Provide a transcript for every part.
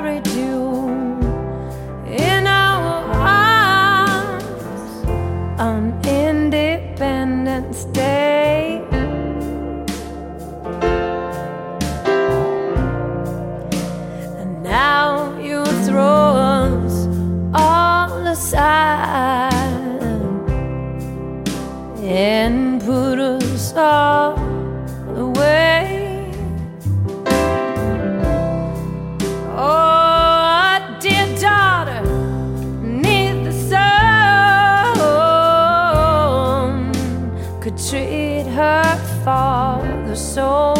carried you in our arms on Independence Day. And now you throw us all aside and put us all. treat her father so.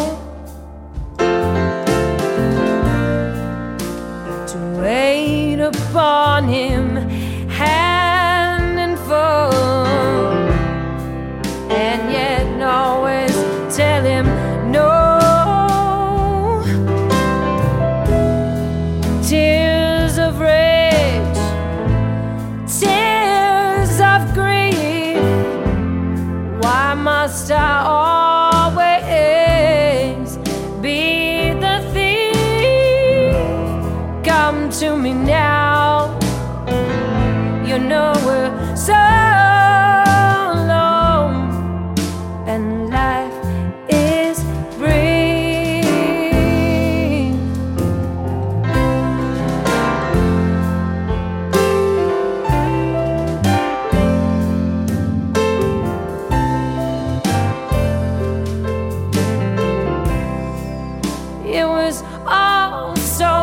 To wait upon him. must I always be the thief? Come to me now. You know we're so. so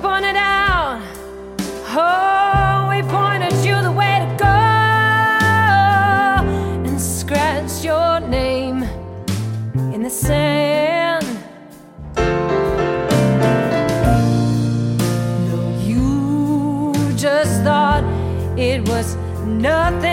pointed out. Oh, we pointed you the way to go and scratched your name in the sand. No, you just thought it was nothing.